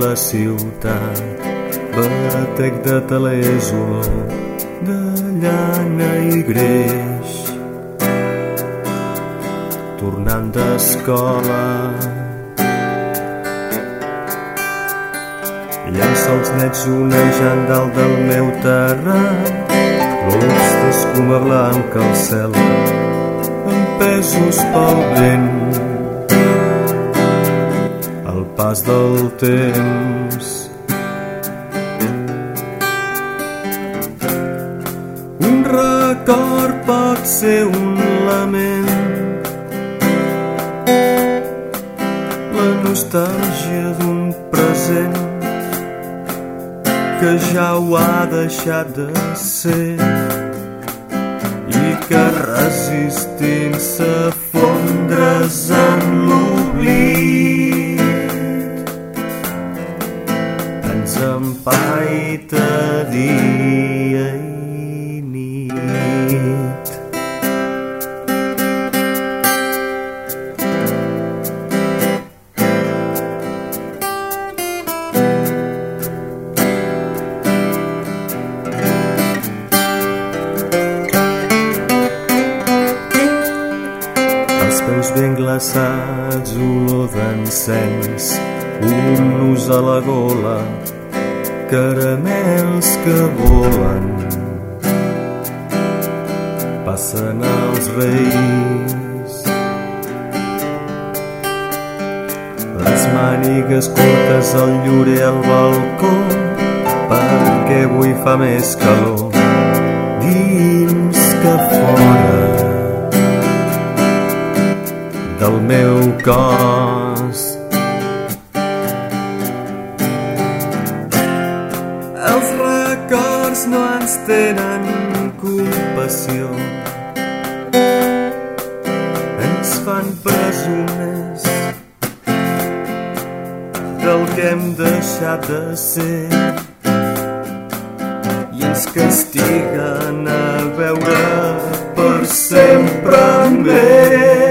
la ciutat, batec de talers, de llana i greix. Tornant d'escola, llença els nets onejant dalt del meu terrat, l'os d'escuma blanca al cel, empesos pel vent pas del temps. Un record pot ser un lament, la nostàlgia d'un present que ja ho ha deixat de ser i que resistint-se fondre's en l'oblit Els peus ben glaçats, olor d'encens, un nus a la gola, caramels que volen. Passen els reis. Les mànigues curtes al llorer al balcó perquè avui fa més calor. Dins que fora del meu cos Els records no ens tenen compassió. Ens fan presoners del que hem deixat de ser i ens castiguen a veure per sempre més.